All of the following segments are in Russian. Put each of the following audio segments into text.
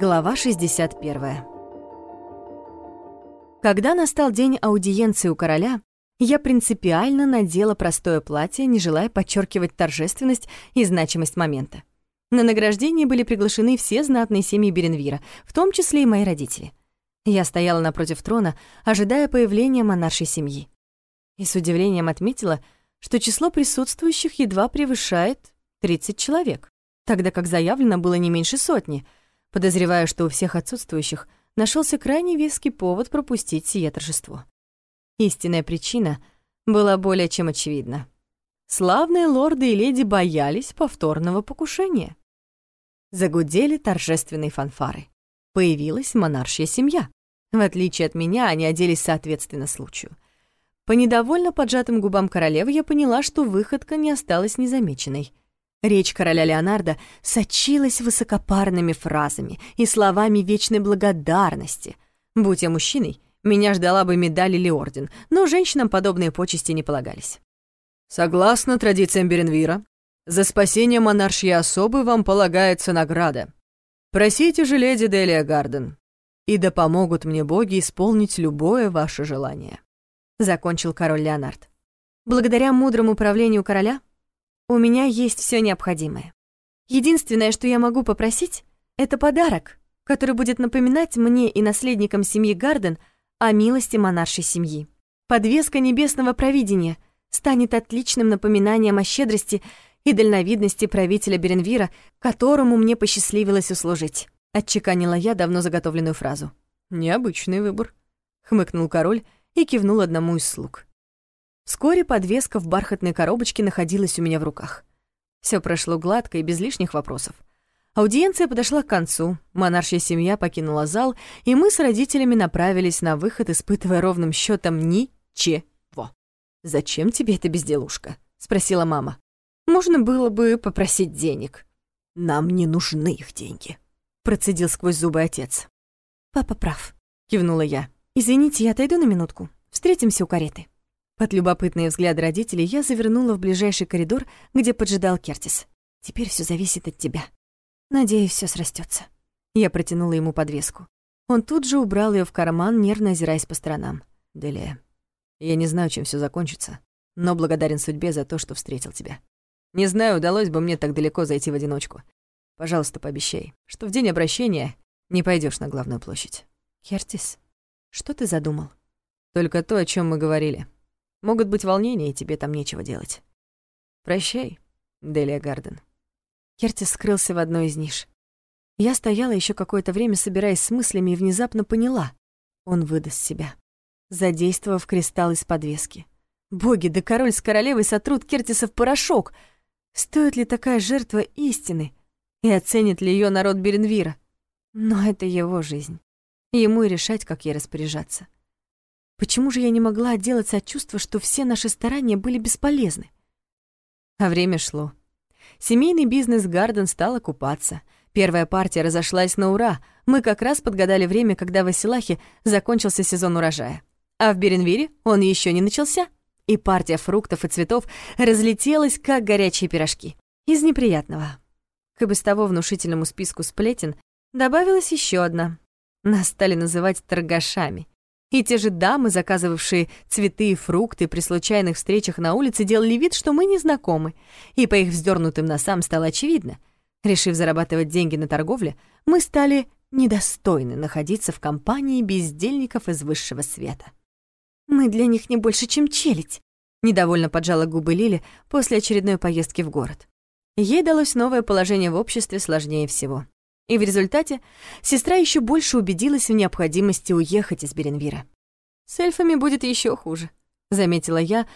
Глава 61. Когда настал день аудиенции у короля, я принципиально надела простое платье, не желая подчеркивать торжественность и значимость момента. На награждение были приглашены все знатные семьи Беренвира, в том числе и мои родители. Я стояла напротив трона, ожидая появления монаршей семьи. И с удивлением отметила, что число присутствующих едва превышает 30 человек, тогда как заявлено было не меньше сотни — Подозреваю, что у всех отсутствующих нашелся крайне веский повод пропустить сие торжество. Истинная причина была более чем очевидна. Славные лорды и леди боялись повторного покушения. Загудели торжественные фанфары. Появилась монаршья семья. В отличие от меня, они оделись соответственно случаю. По недовольно поджатым губам королевы я поняла, что выходка не осталась незамеченной. Речь короля Леонардо сочилась высокопарными фразами и словами вечной благодарности. Будь я мужчиной, меня ждала бы медаль или орден, но женщинам подобные почести не полагались. Согласно традициям Беренвира, за спасение монаршьей особы вам полагается награда. Просите же леди Делия Гарден, и да помогут мне боги исполнить любое ваше желание. Закончил король Леонард. Благодаря мудрому управлению короля у меня есть все необходимое. Единственное, что я могу попросить, это подарок, который будет напоминать мне и наследникам семьи Гарден о милости монаршей семьи. Подвеска небесного провидения станет отличным напоминанием о щедрости и дальновидности правителя Беренвира, которому мне посчастливилось услужить. Отчеканила я давно заготовленную фразу. «Необычный выбор», — хмыкнул король и кивнул одному из слуг. Вскоре подвеска в бархатной коробочке находилась у меня в руках. Все прошло гладко и без лишних вопросов. Аудиенция подошла к концу, монаршья семья покинула зал, и мы с родителями направились на выход, испытывая ровным счетом ничего. «Зачем тебе эта безделушка?» — спросила мама. «Можно было бы попросить денег». «Нам не нужны их деньги», — процедил сквозь зубы отец. «Папа прав», — кивнула я. «Извините, я отойду на минутку. Встретимся у кареты». Под любопытные взгляды родителей я завернула в ближайший коридор, где поджидал Кертис. «Теперь все зависит от тебя. Надеюсь, все срастется. Я протянула ему подвеску. Он тут же убрал ее в карман, нервно озираясь по сторонам. «Делия, я не знаю, чем все закончится, но благодарен судьбе за то, что встретил тебя. Не знаю, удалось бы мне так далеко зайти в одиночку. Пожалуйста, пообещай, что в день обращения не пойдешь на главную площадь». «Кертис, что ты задумал?» «Только то, о чем мы говорили. Могут быть волнения, и тебе там нечего делать. Прощай, Делия Гарден. Кертис скрылся в одной из ниш. Я стояла еще какое-то время, собираясь с мыслями, и внезапно поняла. Он выдаст себя, задействовав кристалл из подвески. Боги, да король с королевой сотрут Кертиса в порошок. Стоит ли такая жертва истины? И оценит ли ее народ Беренвира? Но это его жизнь. Ему и решать, как ей распоряжаться. Почему же я не могла отделаться от чувства, что все наши старания были бесполезны? А время шло. Семейный бизнес Гарден стал окупаться. Первая партия разошлась на ура. Мы как раз подгадали время, когда в Асилахе закончился сезон урожая. А в Беренвире он еще не начался. И партия фруктов и цветов разлетелась, как горячие пирожки. Из неприятного. К и без того внушительному списку сплетен добавилась еще одна. Нас стали называть торгашами. И те же дамы, заказывавшие цветы и фрукты при случайных встречах на улице, делали вид, что мы не знакомы. И по их вздернутым носам стало очевидно. Решив зарабатывать деньги на торговле, мы стали недостойны находиться в компании бездельников из высшего света. «Мы для них не больше, чем челядь», — недовольно поджала губы Лили после очередной поездки в город. Ей далось новое положение в обществе сложнее всего. И в результате сестра еще больше убедилась в необходимости уехать из Беренвира. «С эльфами будет еще хуже», — заметила я,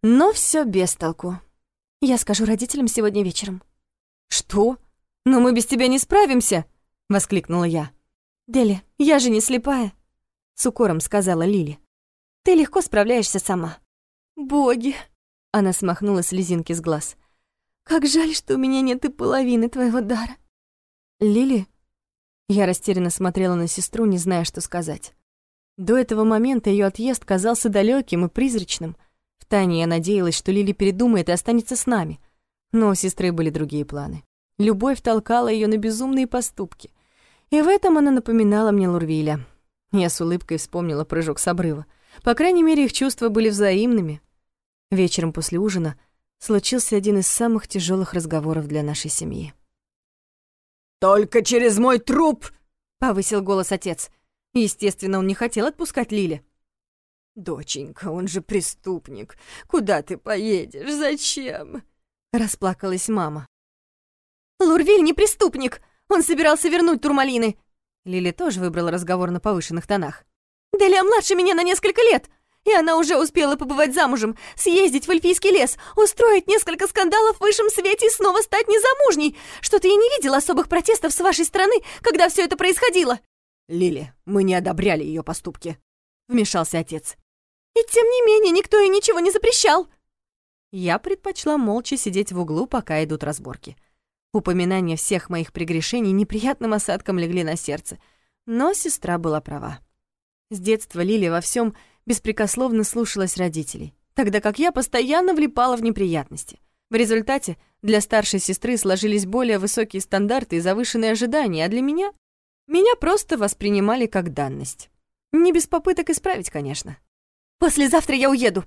но все без толку. «Я скажу родителям сегодня вечером». «Что? Но мы без тебя не справимся!» — воскликнула я. «Дели, я же не слепая», — с укором сказала Лили. «Ты легко справляешься сама». «Боги!» — она смахнула слезинки с глаз. «Как жаль, что у меня нет и половины твоего дара». «Лили?» Я растерянно смотрела на сестру, не зная, что сказать. До этого момента ее отъезд казался далеким и призрачным. Втайне я надеялась, что Лили передумает и останется с нами. Но у сестры были другие планы. Любовь толкала ее на безумные поступки. И в этом она напоминала мне Лурвиля. Я с улыбкой вспомнила прыжок с обрыва. По крайней мере, их чувства были взаимными. Вечером после ужина случился один из самых тяжелых разговоров для нашей семьи. «Только через мой труп!» — повысил голос отец. Естественно, он не хотел отпускать Лили. «Доченька, он же преступник. Куда ты поедешь? Зачем?» — расплакалась мама. «Лурвиль не преступник! Он собирался вернуть турмалины!» Лили тоже выбрала разговор на повышенных тонах. «Делия младше меня на несколько лет, и она уже успела побывать замужем, съездить в эльфийский лес, устроить несколько скандалов в высшем свете и снова стать незамужней. Что-то я не видела особых протестов с вашей стороны, когда все это происходило». «Лили, мы не одобряли ее поступки», — вмешался отец. «И тем не менее никто ей ничего не запрещал». Я предпочла молча сидеть в углу, пока идут разборки. Упоминания всех моих прегрешений неприятным осадком легли на сердце. Но сестра была права. С детства Лили во всем беспрекословно слушалась родителей, тогда как я постоянно влипала в неприятности. В результате для старшей сестры сложились более высокие стандарты и завышенные ожидания, а для меня... Меня просто воспринимали как данность. Не без попыток исправить, конечно. «Послезавтра я уеду.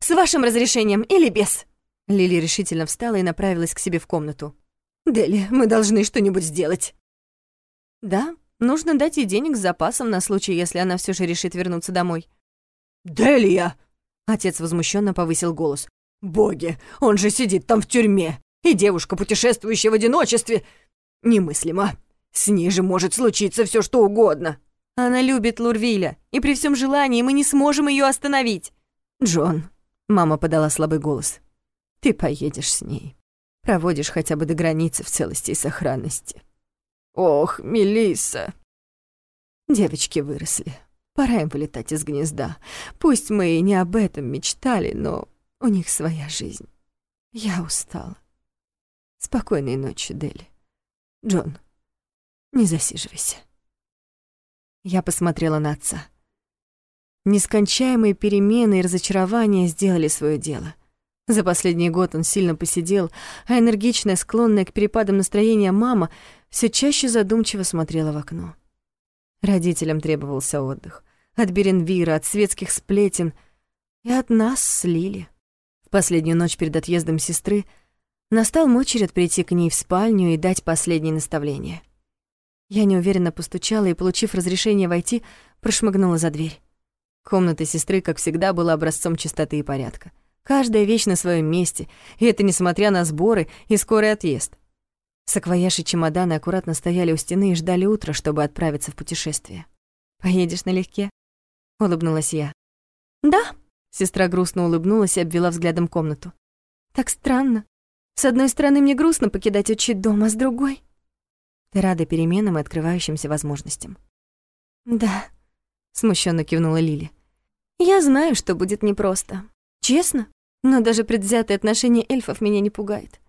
С вашим разрешением или без?» Лили решительно встала и направилась к себе в комнату. «Дели, мы должны что-нибудь сделать». «Да, нужно дать ей денег с запасом на случай, если она все же решит вернуться домой». «Делия!» Отец возмущенно повысил голос. «Боги, он же сидит там в тюрьме, и девушка, путешествующая в одиночестве, немыслимо. С ней же может случиться все что угодно». «Она любит Лурвиля, и при всем желании мы не сможем ее остановить». «Джон», — мама подала слабый голос, — «ты поедешь с ней» проводишь хотя бы до границы в целости и сохранности. Ох, Мелисса. Девочки выросли. Пора им вылетать из гнезда. Пусть мы и не об этом мечтали, но у них своя жизнь. Я устала. Спокойной ночи, Дели. Джон, не засиживайся. Я посмотрела на отца. Нескончаемые перемены и разочарования сделали свое дело. За последний год он сильно посидел, а энергичная, склонная к перепадам настроения мама все чаще задумчиво смотрела в окно. Родителям требовался отдых. От Беренвира, от светских сплетен и от нас слили. В последнюю ночь перед отъездом сестры настал мой черед прийти к ней в спальню и дать последние наставления. Я неуверенно постучала и, получив разрешение войти, прошмыгнула за дверь. Комната сестры, как всегда, была образцом чистоты и порядка. Каждая вещь на своем месте, и это несмотря на сборы и скорый отъезд. Саквояж и чемоданы аккуратно стояли у стены и ждали утра, чтобы отправиться в путешествие. «Поедешь налегке?» — улыбнулась я. «Да», — сестра грустно улыбнулась и обвела взглядом комнату. «Так странно. С одной стороны, мне грустно покидать отчий дом, а с другой...» «Ты рада переменам и открывающимся возможностям?» «Да», — смущенно кивнула Лили. «Я знаю, что будет непросто. Честно, но даже предвзятое отношение эльфов меня не пугает.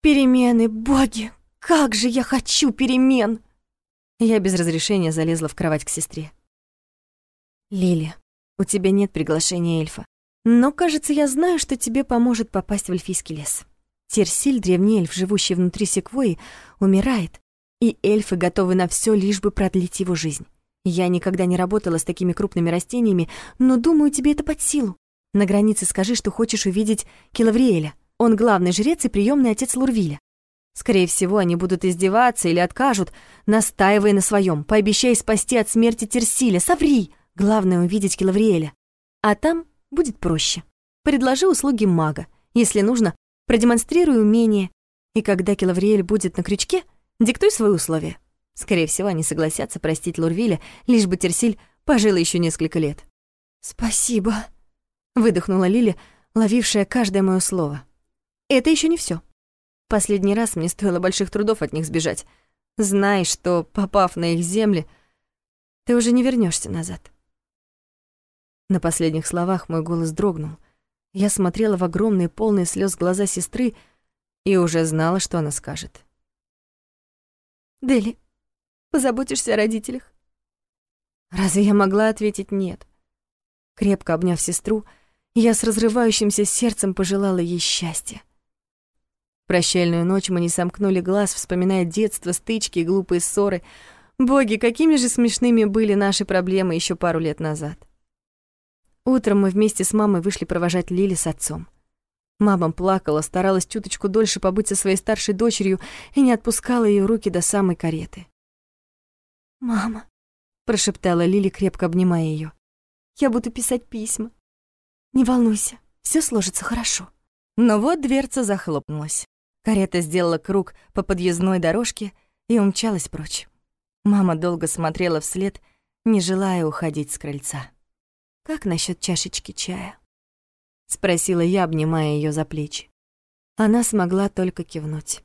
Перемены, боги, как же я хочу перемен! Я без разрешения залезла в кровать к сестре. Лили, у тебя нет приглашения эльфа. Но, кажется, я знаю, что тебе поможет попасть в эльфийский лес. Терсиль, древний эльф, живущий внутри секвои, умирает, и эльфы готовы на все, лишь бы продлить его жизнь. Я никогда не работала с такими крупными растениями, но думаю, тебе это под силу. На границе скажи, что хочешь увидеть Килавриэля. Он главный жрец и приемный отец Лурвиля. Скорее всего, они будут издеваться или откажут, настаивая на своем. Пообещай спасти от смерти Терсиля. Соври! Главное — увидеть Килавриэля. А там будет проще. Предложи услуги мага. Если нужно, продемонстрируй умение. И когда Килавриэль будет на крючке, диктуй свои условия. Скорее всего, они согласятся простить Лурвиля, лишь бы Терсиль пожила еще несколько лет. «Спасибо», выдохнула Лили, ловившая каждое мое слово. Это еще не все. Последний раз мне стоило больших трудов от них сбежать. Знай, что, попав на их земли, ты уже не вернешься назад. На последних словах мой голос дрогнул. Я смотрела в огромные, полные слез глаза сестры и уже знала, что она скажет. «Дели, позаботишься о родителях?» Разве я могла ответить «нет»? Крепко обняв сестру, я с разрывающимся сердцем пожелала ей счастья. Прощальную ночь мы не сомкнули глаз, вспоминая детство, стычки и глупые ссоры. Боги, какими же смешными были наши проблемы еще пару лет назад. Утром мы вместе с мамой вышли провожать Лили с отцом. Мама плакала, старалась чуточку дольше побыть со своей старшей дочерью и не отпускала ее руки до самой кареты. «Мама», — прошептала Лили, крепко обнимая ее, — «я буду писать письма. Не волнуйся, все сложится хорошо». Но вот дверца захлопнулась. Карета сделала круг по подъездной дорожке и умчалась прочь. Мама долго смотрела вслед, не желая уходить с крыльца. «Как насчет чашечки чая?» — спросила я, обнимая ее за плечи. Она смогла только кивнуть.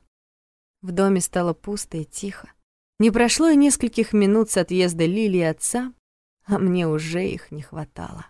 В доме стало пусто и тихо. Не прошло и нескольких минут с отъезда Лили и отца, а мне уже их не хватало.